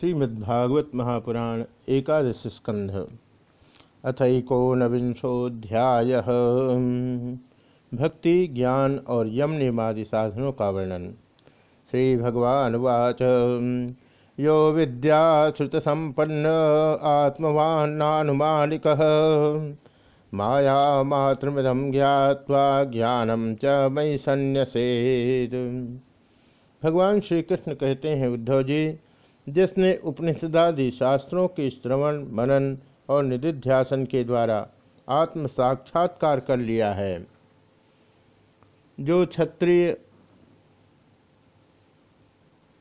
श्रीमद्भागवत महापुराण एकादश स्कंध अथकोनविंशोध्याय भक्ति, ज्ञान और यम निमादि साधनों का वर्णन। श्री भगवान वाच यो विद्या श्रुत संपन्न आत्मवान्नानुमानिक माया मातृमदम ज्ञावा ज्ञानम च मई संन्यसेद भगवान श्री कृष्ण कहते हैं, उद्धव जी जिसने उपनिषदादि शास्त्रों के श्रवण, मनन और निधिध्यासन के द्वारा आत्म साक्षात्कार कर लिया है। जो क्षत्रिय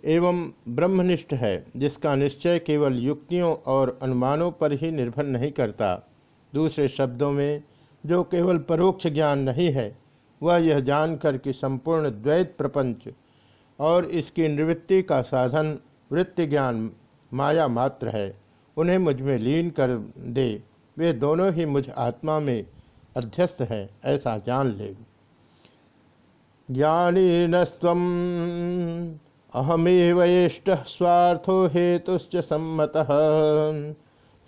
एवं ब्रह्मनिष्ठ है, जिसका निश्चय केवल युक्तियों और अनुमानों पर ही निर्भर नहीं करता, दूसरे शब्दों में, जो केवल परोक्ष ज्ञान नहीं है, वह यह जानकर कि संपूर्ण द्वैत प्रपंच और इसकी निवृत्ति का साधन वृत्ति ज्ञान माया मात्र है, उन्हें मुझमें लीन कर दे। वे दोनों ही मुझ आत्मा में अध्यस्त है, ऐसा जान ले। ज्ञानी नस्व अहमेवष्ट स्वार्थो हेतुश्च सम्मत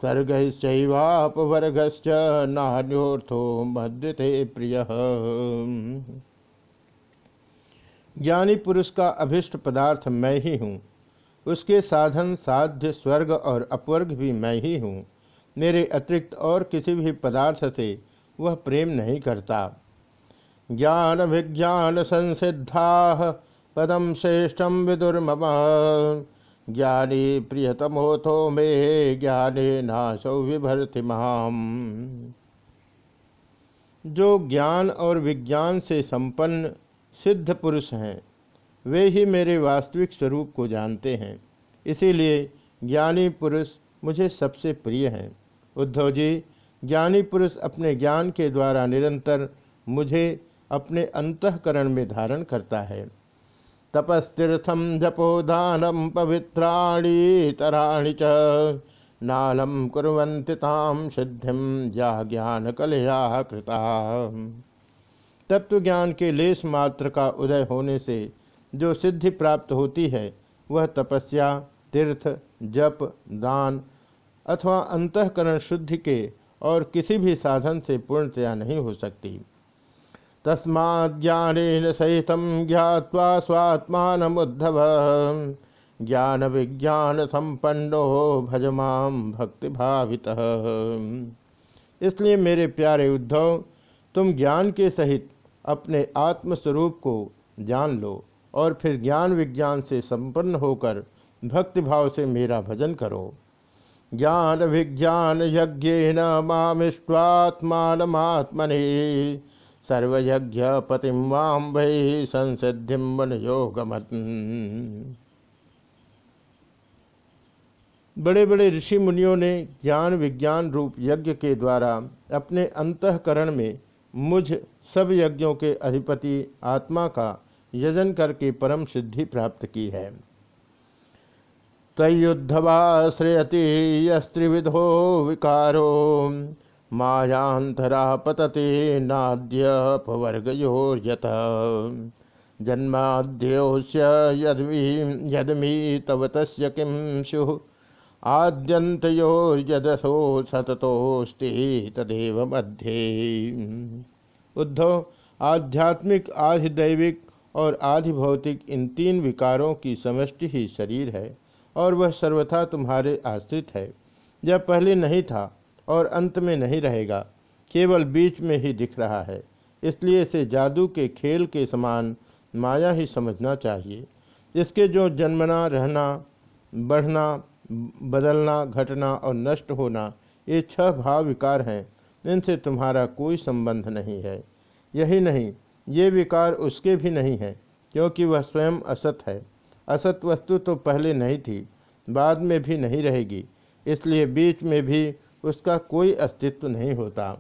स्वर्गश्चैवापवर्गश्च नान्योर्थो मद्यते प्रिय। ज्ञानी पुरुष का अभिष्ट पदार्थ मैं ही हूँ उसके साधन साध्य स्वर्ग और अपवर्ग भी मैं ही हूँ। मेरे अतिरिक्त और किसी भी पदार्थ से वह प्रेम नहीं करता। ज्ञान विज्ञान संसिद्धा पदम श्रेष्ठम विदुर्मम। ज्ञानी प्रियतमोथो मे ज्ञाने नाशौ विभरति महाम जो ज्ञान और विज्ञान से संपन्न सिद्ध पुरुष हैं वे ही मेरे वास्तविक स्वरूप को जानते हैं। इसीलिए ज्ञानी पुरुष मुझे सबसे प्रिय हैं। उद्धव जी, ज्ञानी पुरुष अपने ज्ञान के द्वारा निरंतर मुझे अपने अंतकरण में धारण करता है। तपस्तीर्थम जपोदानम पवित्राणी, तराणी च। नालम कुरंतिताम सिद्धिम या ज्ञान कलया कृता। तत्व ज्ञान के लेस मात्र का उदय होने से जो सिद्धि प्राप्त होती है, वह तपस्या, तीर्थ, जप, दान अथवा अंतकरण शुद्धि के और किसी भी साधन से पूर्णतया नहीं हो सकती। तस्मा ज्ञान सहित ज्ञावा स्वात्मान उद्धव ज्ञान विज्ञान संपन्नो भजमाम भक्ति भावित इसलिए मेरे प्यारे उद्धव, तुम ज्ञान के सहित अपने आत्मस्वरूप को जान लो। और फिर ज्ञान विज्ञान से संपन्न होकर भक्ति भाव से मेरा भजन करो। ज्ञान विज्ञान यज्ञ न मामिष्ट्वात्मात्मने सर्वयज्ञ पतिम वाम वही संसिधि मन बड़े बड़े ऋषि मुनियों ने ज्ञान विज्ञान रूप यज्ञ के द्वारा अपने अंतकरण में मुझ सब यज्ञों के अधिपति आत्मा का यजन करके परम सिद्धि प्राप्त की है। तयुद्धवा श्रेयति यस्त्रिविधो विकारो मायांतरा पतते नाद्यपवर्गयोर्यत जन्माद्योस्य यदमी यदमी तव तस्य किं स्युः आद्यन्तयोर्यदसो सततोस्ति तदेव मध्ये। उद्धव, आध्यात्मिक, आधिदैविक और आधिभौतिक इन तीन विकारों की समष्टि ही शरीर है, और वह सर्वथा तुम्हारे आश्रित है। यह पहले नहीं था और अंत में नहीं रहेगा, केवल बीच में ही दिख रहा है। इसलिए इसे जादू के खेल के समान माया ही समझना चाहिए। इसके जो जन्मना, रहना, बढ़ना, बदलना, घटना और नष्ट होना, ये छह भाव विकार हैं, इनसे तुम्हारा कोई संबंध नहीं है। यही नहीं ये विकार उसके भी नहीं है, क्योंकि वह स्वयं असत है। असत वस्तु तो पहले नहीं थी, बाद में भी नहीं रहेगी, इसलिए बीच में भी उसका कोई अस्तित्व नहीं होता।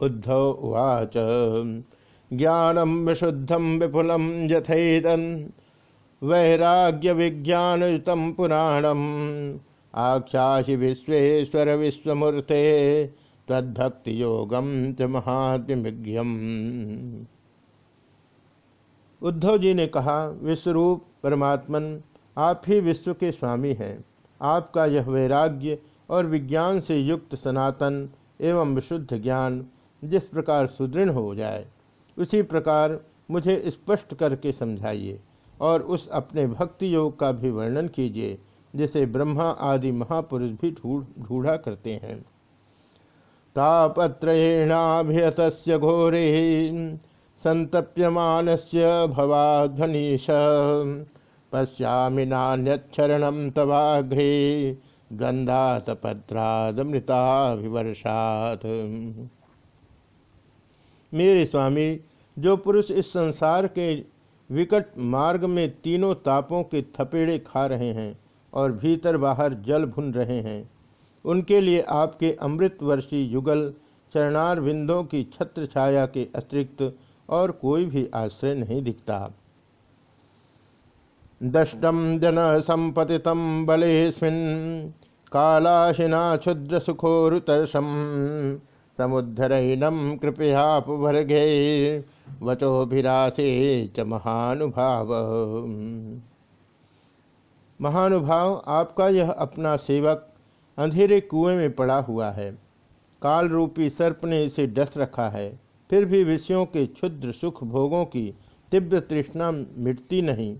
उद्धव उवाच ज्ञानम विशुद्धम विपुलम यथेदन वैराग्य विज्ञानयुत पुराणम। आख्याहि विश्वेश्वर विश्वमूर्ते तद्भक्ति योगम च महात्म्यम उद्धव जी ने कहा, विश्वरूप परमात्मन, आप ही विश्व के स्वामी हैं। आपका यह वैराग्य और विज्ञान से युक्त सनातन एवं विशुद्ध ज्ञान जिस प्रकार सुदृढ़ हो जाए, उसी प्रकार मुझे स्पष्ट करके समझाइए और उस अपने भक्ति योग का भी वर्णन कीजिए, जिसे ब्रह्मा आदि महापुरुष भी ढूढ़ा करते हैं। तापत्रेणाभिहत घोरे संतप्यमान से भवाध्वनीश। पश्यामि नान्यक्षरण तवाघ्रे गंधातपत्रादमृताभिवर्षात मेरे स्वामी, जो पुरुष इस संसार के विकट मार्ग में तीनों तापों के थपेड़े खा रहे हैं और भीतर बाहर जल भुन रहे हैं उनके लिए आपके अमृतवर्षी युगल चरणार विंदों की छत्र छाया के अतिरिक्त और कोई भी आश्रय नहीं दिखता। दष्टम जन संपति बलेस्मिन् कालाशिना क्षुद्र सुखोरुतर्षम समुद्धरैनम कृपयापवर्गे वचोभिरासे च महानुभाव। महानुभाव, आपका यह अपना सेवक अंधेरे कुएँ में पड़ा हुआ है। काल रूपी सर्प ने इसे डस रखा है। फिर भी विषयों के क्षुद्र सुख भोगों की तीव्र तृष्णा मिटती नहीं,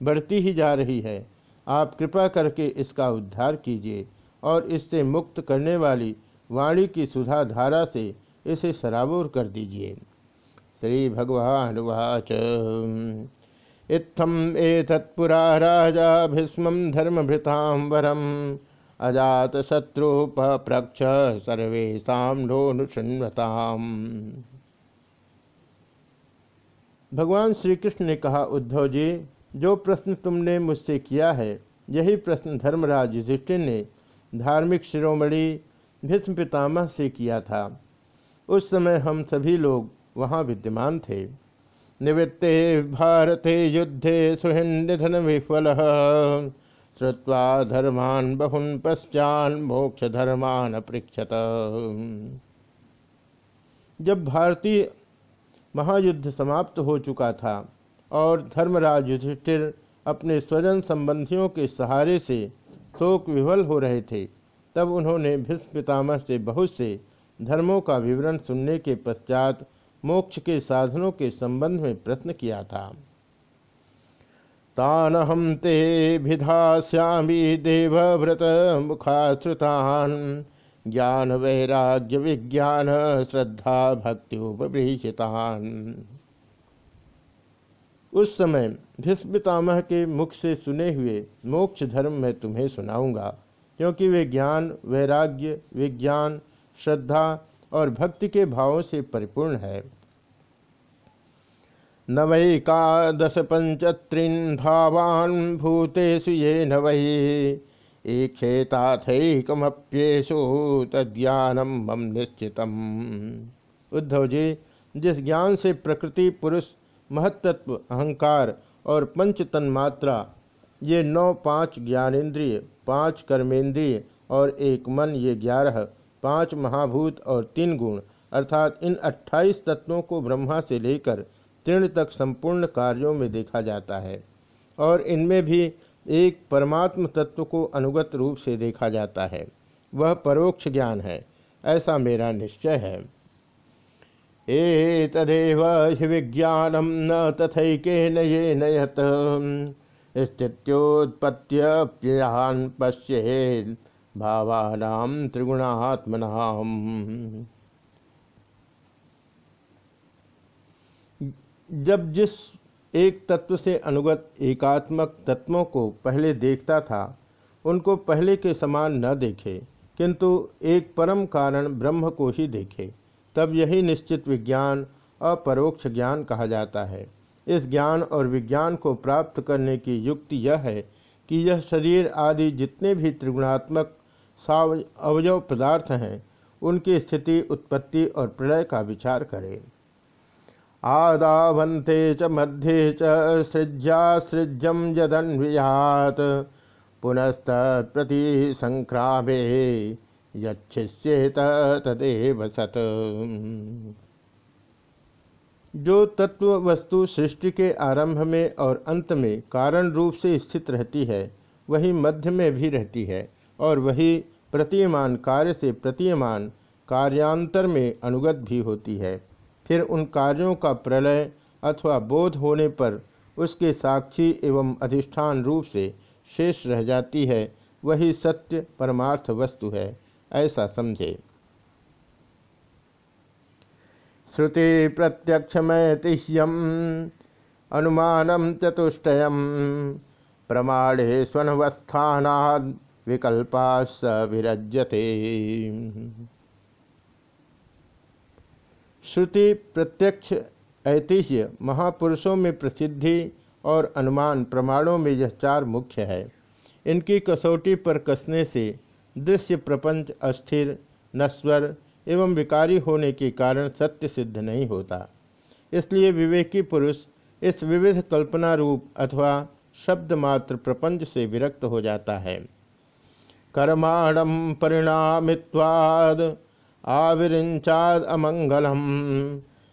बढ़ती ही जा रही है। आप कृपा करके इसका उद्धार कीजिए और इससे मुक्त करने वाली वाणी की सुधा धारा से इसे सराबोर कर दीजिए। श्री भगवान वाच। इत्थम ए तत्पुरा राजा भीष्म धर्मभृतांबरम अजात शत्रुपप्रक्ष सर्वेशा नोनुशृण्वताम भगवान श्री कृष्ण ने कहा, उद्धव जी, जो प्रश्न तुमने मुझसे किया है, यही प्रश्न धर्मराज युधिष्ठिर ने धार्मिक शिरोमणि भीष्म पितामह से किया था। उस समय हम सभी लोग वहाँ विद्यमान थे। निवृत्ते भारते युद्धे सुहृदन विफल। श्रुवा धर्मान बहुन पश्चान मोक्ष धर्मान पृक्षत जब भारतीय महायुद्ध समाप्त हो चुका था और धर्मराज युधिष्ठिर अपने स्वजन संबंधियों के सहारे से शोक विवल हो रहे थे, तब उन्होंने भीष्म पितामह से बहुत से धर्मों का विवरण सुनने के पश्चात मोक्ष के साधनों के संबंध में प्रश्न किया था। तान हम ते भिधास्यामी देवव्रत मुखाश्रुतान ज्ञान वैराग्य विज्ञान श्रद्धा भक्ति उपभीषितान उस समय भीष्म पितामह के मुख से सुने हुए मोक्ष धर्म मैं तुम्हें सुनाऊँगा, क्योंकि वे ज्ञान, वैराग्य, विज्ञान, श्रद्धा और भक्ति के भावों से परिपूर्ण है। नवैकादश पंचत्रिन भावान भूतेषु ये नवै ईक्षेताथकमप्येशु तज्ञानम मम निश्चितम। उद्धव जी, जिस ज्ञान से प्रकृति, पुरुष महत्त्व अहंकार और पंच तन्मात्रा, ये नौ पाँच ज्ञानेन्द्रिय, पाँच कर्मेंद्रिय और एक मन, ये ग्यारह, पाँच महाभूत और तीन गुण, अर्थात इन अट्ठाईस तत्वों को ब्रह्मा से लेकर तृण तक संपूर्ण कार्यों में देखा जाता है और इनमें भी एक परमात्म तत्व को अनुगत रूप से देखा जाता है। वह परोक्ष ज्ञान है, ऐसा मेरा निश्चय है। ए तदेव विज्ञानम न तथैके न ये नयत स्थित्योत्पत्त्यप्ययान पश्ये भावानाम त्रिगुणात्मनाम। जब जिस एक तत्व से अनुगत एकात्मक तत्वों को पहले देखता था, उनको पहले के समान न देखे, किंतु एक परम कारण ब्रह्म को ही देखे, तब यही निश्चित विज्ञान, अपरोक्ष ज्ञान कहा जाता है। इस ज्ञान और विज्ञान को प्राप्त करने की युक्ति यह है कि यह शरीर आदि जितने भी त्रिगुणात्मक साव अवयव पदार्थ हैं, उनकी स्थिति, उत्पत्ति और प्रलय का विचार करे। आदावंते च मध्ये च यदन्वियात। पुनस्तत्प्रति संक्रामे यच्छिष्येत तदेव सत। जो तत्व वस्तु सृष्टि के आरंभ में और अंत में कारण रूप से स्थित रहती है, वही मध्य में भी रहती है और वही प्रतीयमान कार्य से प्रतीयमान कार्यांतर में अनुगत भी होती है। फिर उन कार्यों का प्रलय अथवा बोध होने पर उसके साक्षी एवं अधिष्ठान रूप से शेष रह जाती है, वही सत्य परमार्थ वस्तु है, ऐसा समझे। श्रुति प्रत्यक्ष प्रत्यक्षमैतिह्यम अनुमान चतुष्टय प्रमाणे स्वनवस्थाना विकल्पा स विरज्यते। श्रुति प्रत्यक्ष ऐतिह्य, महापुरुषों में प्रसिद्धि और अनुमान प्रमाणों में यह चार मुख्य है। इनकी कसौटी पर कसने से दृश्य प्रपंच अस्थिर नस्वर एवं विकारी होने के कारण सत्य सिद्ध नहीं होता। इसलिए विवेकी पुरुष इस विविध कल्पना रूप अथवा शब्द मात्र प्रपंच से विरक्त हो जाता है। कर्माणम परिणामित्वाद आविरिंचाद अमंगलम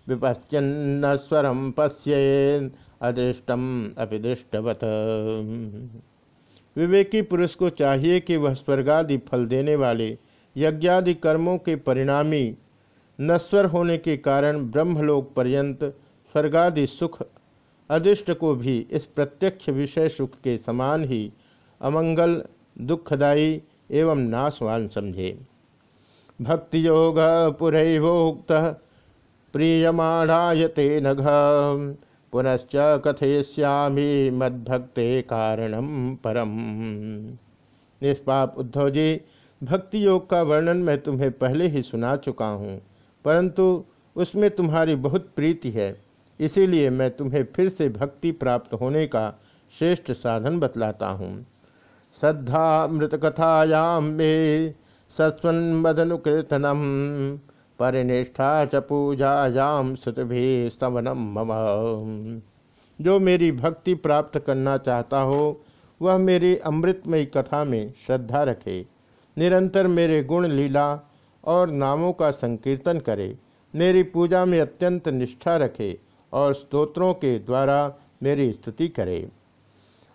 विपश्चन्न स्वरम पश्येन अदृष्टम अपिदृष्टवत विवेकी पुरुष को चाहिए कि वह स्वर्गादि फल देने वाले यज्ञादि कर्मों के परिणामी नश्वर होने के कारण ब्रह्मलोक पर्यंत स्वर्गादि सुख अदृष्ट को भी इस प्रत्यक्ष विषय सुख के समान ही अमंगल, दुखदायी एवं नाशवान समझे। भक्ति योग पुरैवोक्त प्रीयमाणायते नघ। पुनश्च कथयश्यामी मद्भक्ते कारणम परम। निष्पाप उद्धव जी भक्ति योग का वर्णन मैं तुम्हें पहले ही सुना चुका हूँ, परंतु उसमें तुम्हारी बहुत प्रीति है, इसीलिए मैं तुम्हें फिर से भक्ति प्राप्त होने का श्रेष्ठ साधन बतलाता हूँ। श्रद्धा मृतकथायाम में सत्वन्मदनुकीर्तनम परिनिष्ठा च पूजायाम सुतभि स्तवनम मम। जो मेरी भक्ति प्राप्त करना चाहता हो, वह मेरी अमृतमयी कथा में श्रद्धा रखे। निरंतर मेरे गुण लीला और नामों का संकीर्तन करे। मेरी पूजा में अत्यंत निष्ठा रखे और स्तोत्रों के द्वारा मेरी स्तुति करे।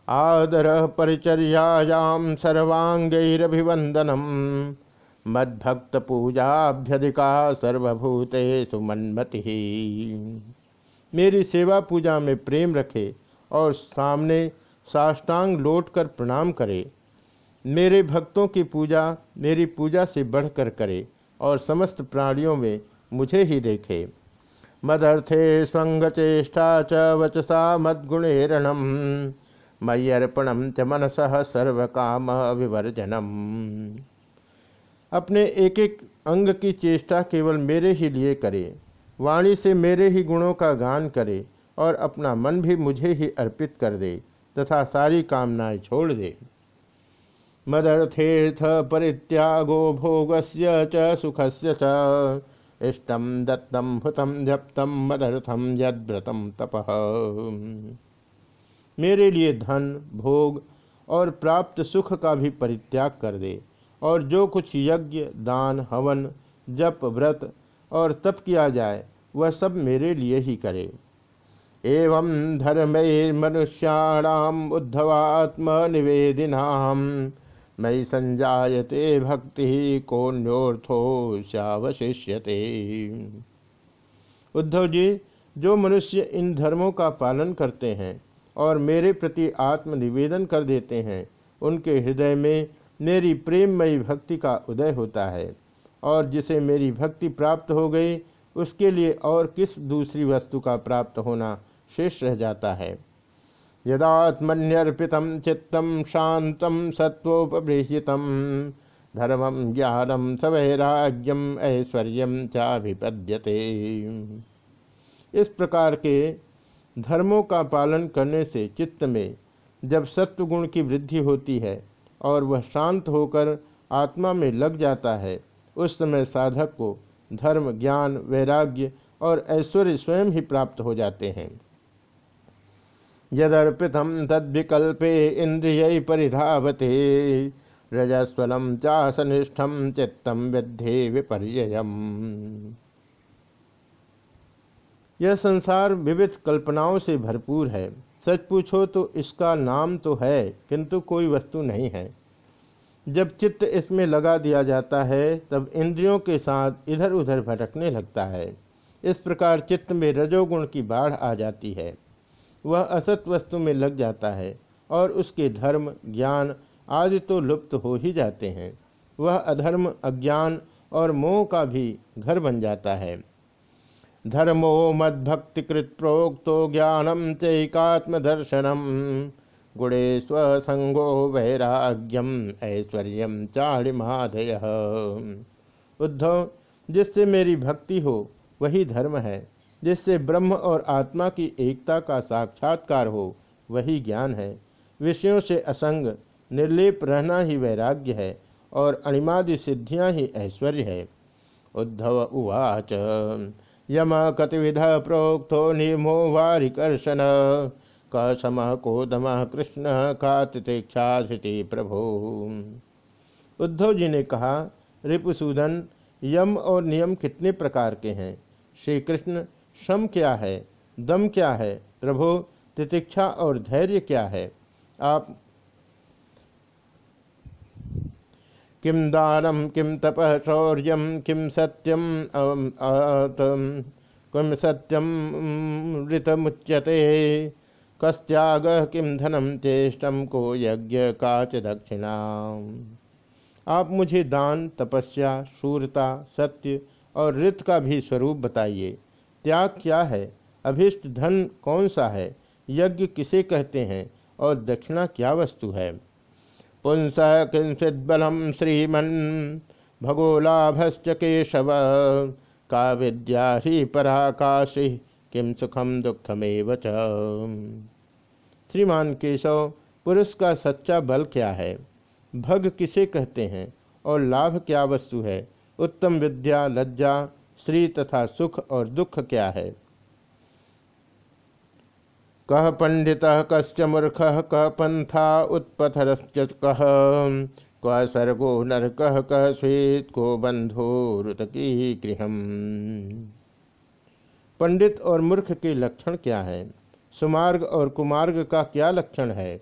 आदर परिचर्यायाम सर्वांगैरभिवंदनम मद्भक्त पूजाभ्यधिका सर्वभूते सुमन्मति। मेरी सेवा पूजा में प्रेम रखे और सामने साष्टांग लौट कर प्रणाम करे। मेरे भक्तों की पूजा मेरी पूजा से बढ़कर करे और समस्त प्राणियों में मुझे ही देखे। मदर्थे स्वंगचेष्टा च वचसा मद्गुणेरणम मय्यर्पणम च मनस सर्व काम विवर्जनम। अपने एक एक अंग की चेष्टा केवल मेरे ही लिए करे, वाणी से मेरे ही गुणों का गान करे और अपना मन भी मुझे ही अर्पित कर दे तथा सारी कामनाएँ छोड़ दे। मदर्थेर्थ परित्यागो भोगस्य च सुखस्य च इष्टम दत्तम हुतम जप्तम मदर्थम यद्व्रतम तपह मेरे लिए धन, भोग और प्राप्त सुख का भी परित्याग कर दे और जो कुछ यज्ञ, दान, हवन, जप, व्रत और तप किया जाए, वह सब मेरे लिए ही करे। एवं मनुष्याणाम उद्धवात्म निवेदिनाम मई संजायते भक्ति कोन्योर्थोश्यावशिष्यते उद्धव जी, जो मनुष्य इन धर्मों का पालन करते हैं और मेरे प्रति आत्म निवेदन कर देते हैं, उनके हृदय में मेरी प्रेममयी भक्ति का उदय होता है और जिसे मेरी भक्ति प्राप्त हो गई, उसके लिए और किस दूसरी वस्तु का प्राप्त होना शेष रह जाता है। यदात्मन्यर्पित चित्तम शांतम सत्वोपबृहित धर्मम ज्ञानम सवैराग्यम ऐश्वर्य चाभिपद्यते। इस प्रकार के धर्मों का पालन करने से चित्त में जब सत्वगुण की वृद्धि होती है और वह शांत होकर आत्मा में लग जाता है। उस समय साधक को धर्म, ज्ञान, वैराग्य और ऐश्वर्य स्वयं ही प्राप्त हो जाते हैं। यदर्पितम तद्विकल्पे इंद्रिय परिधावते, रजस्वलम चासनिष्ठम चित्तम विद्धे विपर्ययम। यह संसार विविध कल्पनाओं से भरपूर है। सच पूछो तो इसका नाम तो है, किंतु कोई वस्तु नहीं है। जब चित्त इसमें लगा दिया जाता है, तब इंद्रियों के साथ इधर उधर भटकने लगता है। इस प्रकार चित्त में रजोगुण की बाढ़ आ जाती है। वह असत वस्तु में लग जाता है और उसके धर्म, ज्ञान आदि तो लुप्त हो ही जाते हैं। वह अधर्म, अज्ञान और मोह का भी घर बन जाता है। धर्मो मद्भक्तिकृत प्रोक्तो ज्ञानम चैकात्म दर्शनम गुणे स्वसंगो वैराग्यम, ऐश्वर्य चाणिमाधय उद्धव जिससे मेरी भक्ति हो, वही धर्म है। जिससे ब्रह्म और आत्मा की एकता का साक्षात्कार हो, वही ज्ञान है। विषयों से असंग, निर्लेप रहना ही वैराग्य है, और अणिमादि सिद्धियाँ ही ऐश्वर्य है। उद्धव उवाच। यम कतिविध प्रोक्तो निमो वारिकर्षण क सम कोदम कृष्ण का तितिक्षा प्रभु। उद्धव जी ने कहा, रिपुसूदन, यम और नियम कितने प्रकार के हैं? श्री कृष्ण श्रम क्या है? दम क्या है? प्रभु, तितिक्षा और धैर्य क्या है? आप किम दानम किम तप शौर्य किम सत्यम किम सत्यम ऋतमुच्यते। कस्त्याग किम धनम चेष्टम को यज्ञ काच दक्षिणा आप मुझे दान, तपस्या, शूरता, सत्य और ऋत का भी स्वरूप बताइए। त्याग क्या है? अभिष्ट धन कौन सा है? यज्ञ किसे कहते हैं? और दक्षिणा क्या वस्तु है? पुंस किंचिदलम श्रीमन भगोलाभश्च केशव का विद्या ही पराकाशि किम सुखम दुखमेव श्रीमान केशव, पुरुष का सच्चा बल क्या है? भग किसे कहते हैं? और लाभ क्या वस्तु है? उत्तम विद्या, लज्जा, श्री तथा सुख और दुख क्या है? कह पंडित कश्च मूर्ख कह पंथा उत्पथरश्च कह क सर्गो नरक कह श्वेत को बंधुरुतकी गृह पंडित और मूर्ख के लक्षण क्या है? सुमार्ग और कुमार्ग का क्या लक्षण है?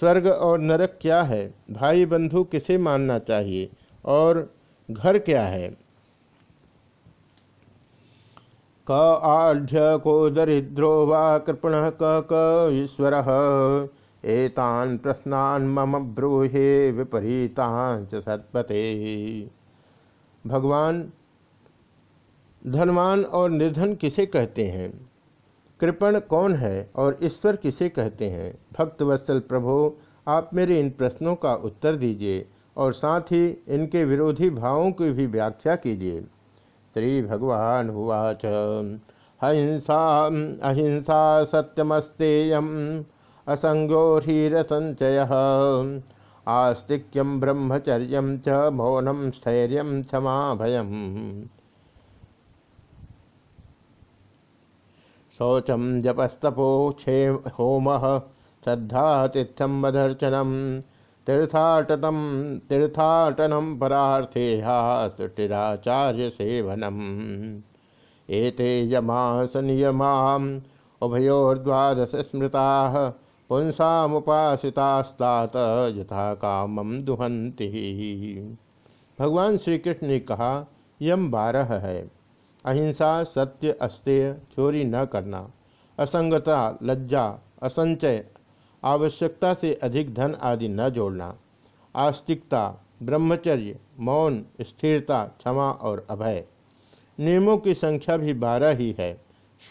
स्वर्ग और नरक क्या है? भाई बंधु किसे मानना चाहिए? और घर क्या है? क आढ़ को दरिद्रो वा कृपण क क ईश्वर। एतान प्रश्नान मम ब्रूहे विपरीतांच सत्पते। भगवान, धनवान और निर्धन किसे कहते हैं? कृपण कौन है और ईश्वर किसे कहते हैं? भक्त वत्सल प्रभो, आप मेरे इन प्रश्नों का उत्तर दीजिए और साथ ही इनके विरोधी भावों की भी व्याख्या कीजिए। श्री भगवान हुआच हिंसा अहिंसा सत्यमस्तेयम असंगो हीरसंचय आस्तिक्यम ब्रह्मचर्य च मौनम स्थैर्य क्षमा भयम शौचम जपस्तपो क्षे होम श्रद्धातिथ्यम मदर्चनम तीर्थाटनम तीर्थाटनम परार्थेहा सुटिराचार्य सेवनम एते यमास नियमाम उभयोर्द्वादश स्मृता पुंसामुपासितास्तात यथा कामम दुहंती भगवान श्री कृष्ण ने कहा, यम बारह है। अहिंसा सत्य अस्तेय चोरी न करना। असंगता, लज्जा, असंचय आवश्यकता से अधिक धन आदि न जोड़ना। आस्तिकता, ब्रह्मचर्य, मौन, स्थिरता, क्षमा और अभय। नियमों की संख्या भी बारह ही है।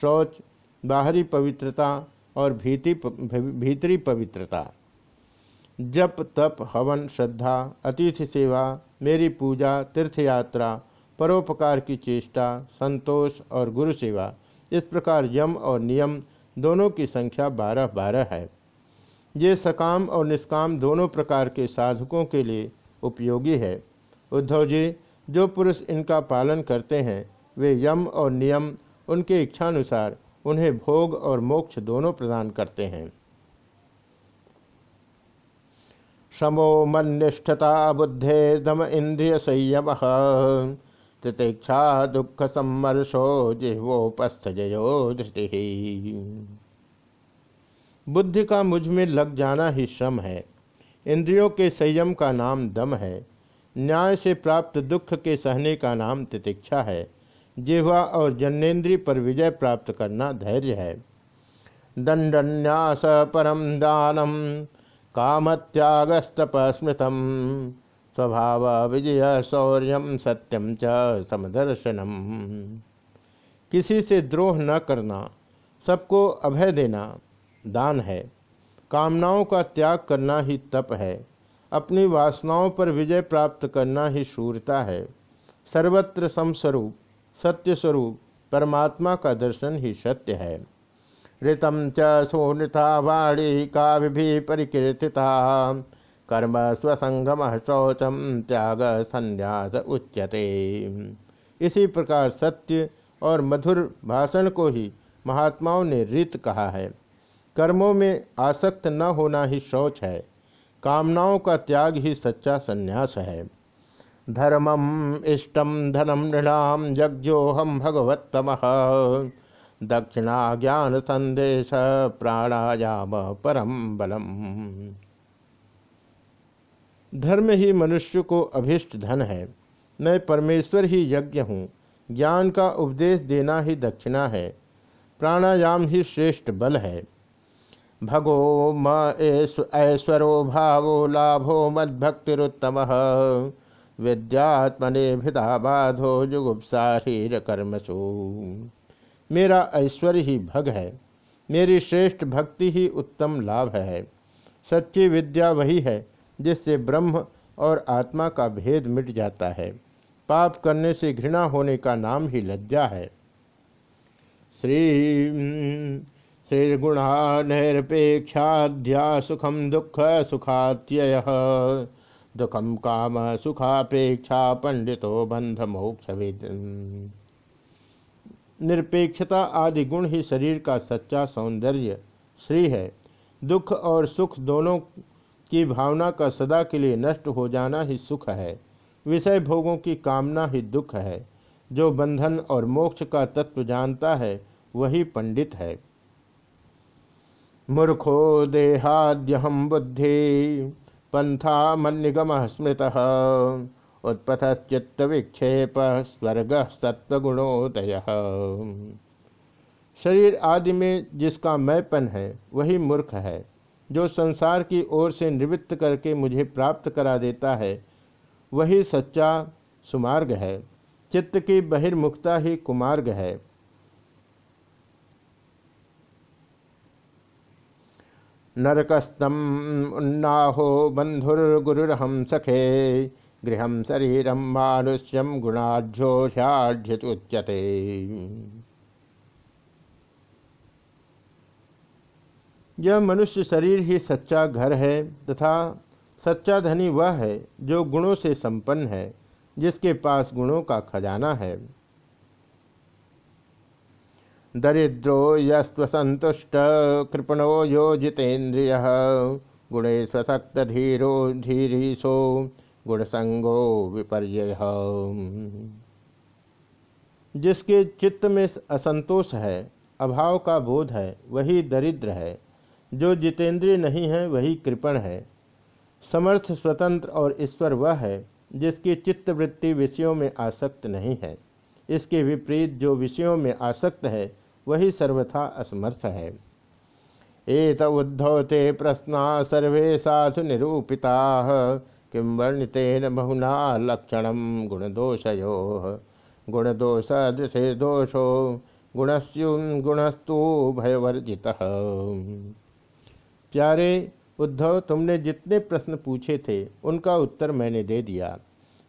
शौच, बाहरी पवित्रता और भीति भीतरी पवित्रता। जप, तप, हवन, श्रद्धा, अतिथि सेवा, मेरी पूजा, तीर्थयात्रा, परोपकार की चेष्टा, संतोष और गुरु सेवा। इस प्रकार यम और नियम दोनों की संख्या बारह बारह है। ये सकाम और निष्काम दोनों प्रकार के साधकों के लिए उपयोगी है। उद्धव जी, जो पुरुष इनका पालन करते हैं, वे यम और नियम, उनके इच्छानुसार उन्हें भोग और मोक्ष दोनों प्रदान करते हैं। समो मनिष्ठता बुद्धे दम इंद्रिय संयम तितिक्षा दुख सम्मर्शो जिह्वोपस्थ जयो दृष्टि। बुद्धि का मुझमें लग जाना ही श्रम है। इंद्रियों के संयम का नाम दम है। न्याय से प्राप्त दुख के सहने का नाम तितिक्षा है। जिह्वा और जन्नेन्द्रिय पर विजय प्राप्त करना धैर्य है। दंडन्यास परम दानम, कामत्यागस्तपस्मृतम, स्वभाव विजय शौर्य सत्यम च समदर्शनम। किसी से द्रोह न करना, सबको अभय देना दान है। कामनाओं का त्याग करना ही तप है। अपनी वासनाओं पर विजय प्राप्त करना ही शूरता है। सर्वत्र समस्वरूप सत्य स्वरूप परमात्मा का दर्शन ही सत्य है। ऋतम च सोनृता वाणी काव्य परिकीर्तिता। कर्म स्वसंगम शौचम त्याग संन्यास उच्यते। इसी प्रकार सत्य और मधुर भाषण को ही महात्माओं ने ऋत कहा है। कर्मों में आसक्त न होना ही शौच है, कामनाओं का त्याग ही सच्चा संन्यास है। धर्मम इष्टम धनम नृणाम यज्ञोहम भगवत्तम। दक्षिणा ज्ञान संदेश प्राणायाम परम बलम। धर्म ही मनुष्य को अभिष्ट धन है। मैं परमेश्वर ही यज्ञ हूँ। ज्ञान का उपदेश देना ही दक्षिणा है। प्राणायाम ही श्रेष्ठ बल है। भगो म ऐश्वरो भावो लाभो मद्भक्तिरुत्तम। विद्यात्मने भिदा बाधो जुगुप्सारीर कर्मसु मेरा ऐश्वर्य ही भग है, मेरी श्रेष्ठ भक्ति ही उत्तम लाभ है। सच्ची विद्या वही है, जिससे ब्रह्म और आत्मा का भेद मिट जाता है। पाप करने से घृणा होने का नाम ही लज्जा है। श्री श्रीर्गुणा नैरपेक्षाध्या सुखम दुख सुखात्यय दुखम काम सुखापेक्षा पंडितो बंध मोक्ष निरपेक्षता आदि गुण ही शरीर का सच्चा सौंदर्य, श्री है। दुख और सुख दोनों की भावना का सदा के लिए नष्ट हो जाना ही सुख है। विषय भोगों की कामना ही दुख है। जो बंधन और मोक्ष का तत्व जानता है, वही पंडित है। मूर्खो देहाद्यहम बुद्धि। पंथा मनिगम स्मृत। उत्पथश्चित्त विक्षेप स्वर्ग सत्वगुणोदय शरीर आदि में जिसका मैपन है, वही मूर्ख है, जो संसार की ओर से निवृत्त करके मुझे प्राप्त करा देता है, वही सच्चा सुमार्ग है। चित्त की बहिर्मुखता ही कुमार्ग है। नरकस्तम उन्नाहो बंधुर्गुरुहम सखे गृह शरीरम मानुष्यम गुणाढ़्योषाढ़्युच्यते यह मनुष्य शरीर ही सच्चा घर है तथा सच्चा धनी वह है जो गुणों से संपन्न है, जिसके पास गुणों का खजाना है। दरिद्रो यस्वसंतुष्ट कृपणो यो जितेन्द्रिय गुणे स्वशक्त धीरो धीरीशो गुणसंगो विपर्य जिसके चित्त में असंतोष है, अभाव का बोध है, वही दरिद्र है। जो जितेंद्रिय नहीं है, वही कृपण है। समर्थ स्वतंत्र और ईश्वर वह है, जिसकी चित्तवृत्ति विषयों में आसक्त नहीं है। इसके विपरीत जो विषयों में आसक्त है वही सर्वथा असमर्थ है। एत उद्धवते प्रश्ना सर्वे साधु निरूपिता, किं वर्णितेन बहुना लक्षण गुणदोषयो। गुणदोष दृशे दोषो गुणस्युम गुणस्तु भयवर्जित। प्यारे, उद्धव, तुमने जितने प्रश्न पूछे थे, उनका उत्तर मैंने दे दिया।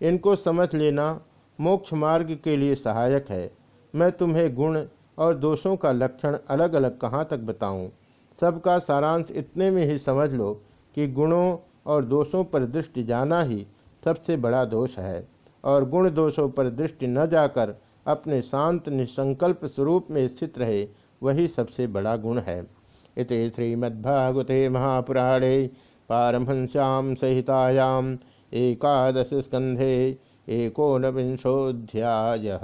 इनको समझ लेना मोक्ष मार्ग के लिए सहायक है। मैं तुम्हें गुण और दोषों का लक्षण अलग अलग कहाँ तक बताऊँ? सबका सारांश इतने में ही समझ लो कि गुणों और दोषों पर दृष्टि जाना ही सबसे बड़ा दोष है। और गुण दोषों पर दृष्टि न जाकर अपने शांत निसंकल्प स्वरूप में स्थित रहे, वही सबसे बड़ा गुण है। इत श्रीमद्भागवते महापुराणे पारमहश्याम सहितायाम एकादश स्कंधे एकोनविंशोऽध्यायः।